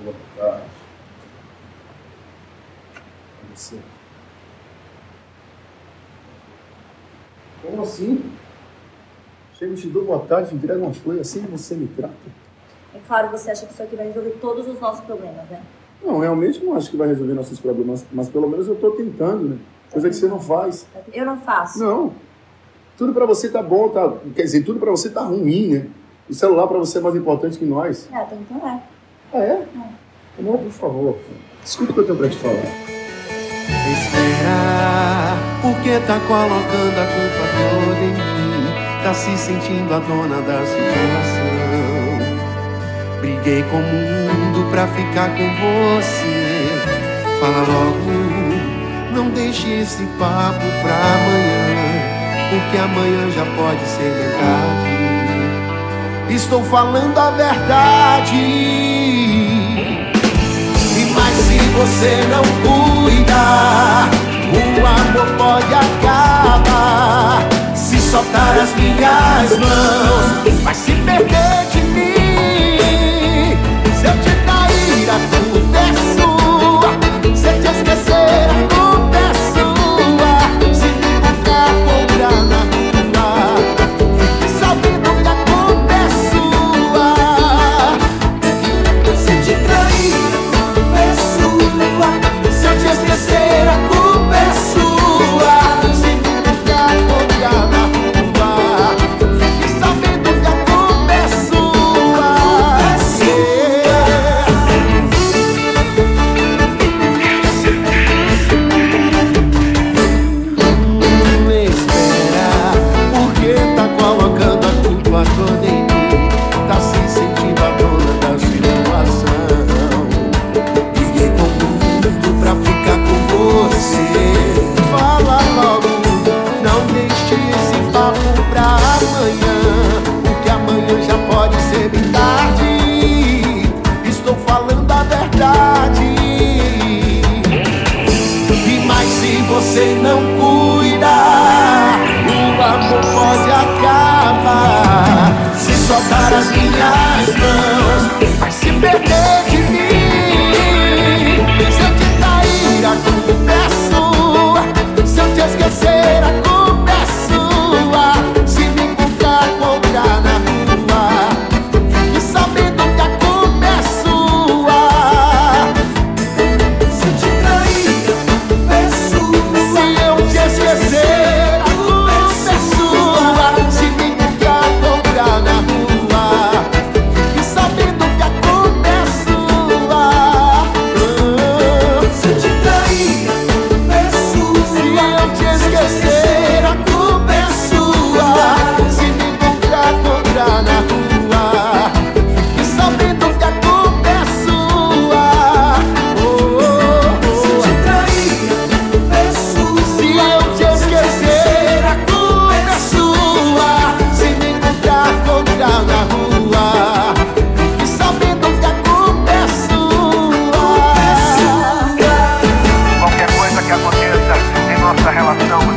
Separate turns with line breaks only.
boa tarde. Você. Como assim? Chego te dou boa tarde, entrega uma folha, assim você me trata?
É claro, você acha que isso aqui vai resolver todos os nossos problemas, né?
Não, realmente não acho que vai resolver nossos problemas, mas pelo menos eu estou tentando, né? Coisa que você não faz.
Eu não faço.
Não. Tudo para você tá bom, tá? Quer dizer, tudo para você tá ruim, né? O celular para você é mais importante que nós.
É, então é.
Ah, é? Não, por favor. Escuta o que eu tenho para te falar.
Esperar, porque tá colocando a culpa toda em mim. Tá se sentindo a dona da situação. Briguei com o mundo pra ficar com você. Fala logo, não deixe esse papo pra amanhã. Porque amanhã já pode ser verdade. Estou falando a verdade. Você não cuidar, o amor pode acabar. Se soltar as minhas mãos, vai se perder de Se esquecer, a culpa é sua. Se me encontrar, encontrar na rua, e sabendo que a culpa é sua. Oh, oh, oh. Se te trair, a culpa é sua. Se eu te esquecer, a culpa é sua. Se me encontrar, encontrar na rua. e sabendo que a culpa é sua. Qualquer coisa que aconteça em nossa relação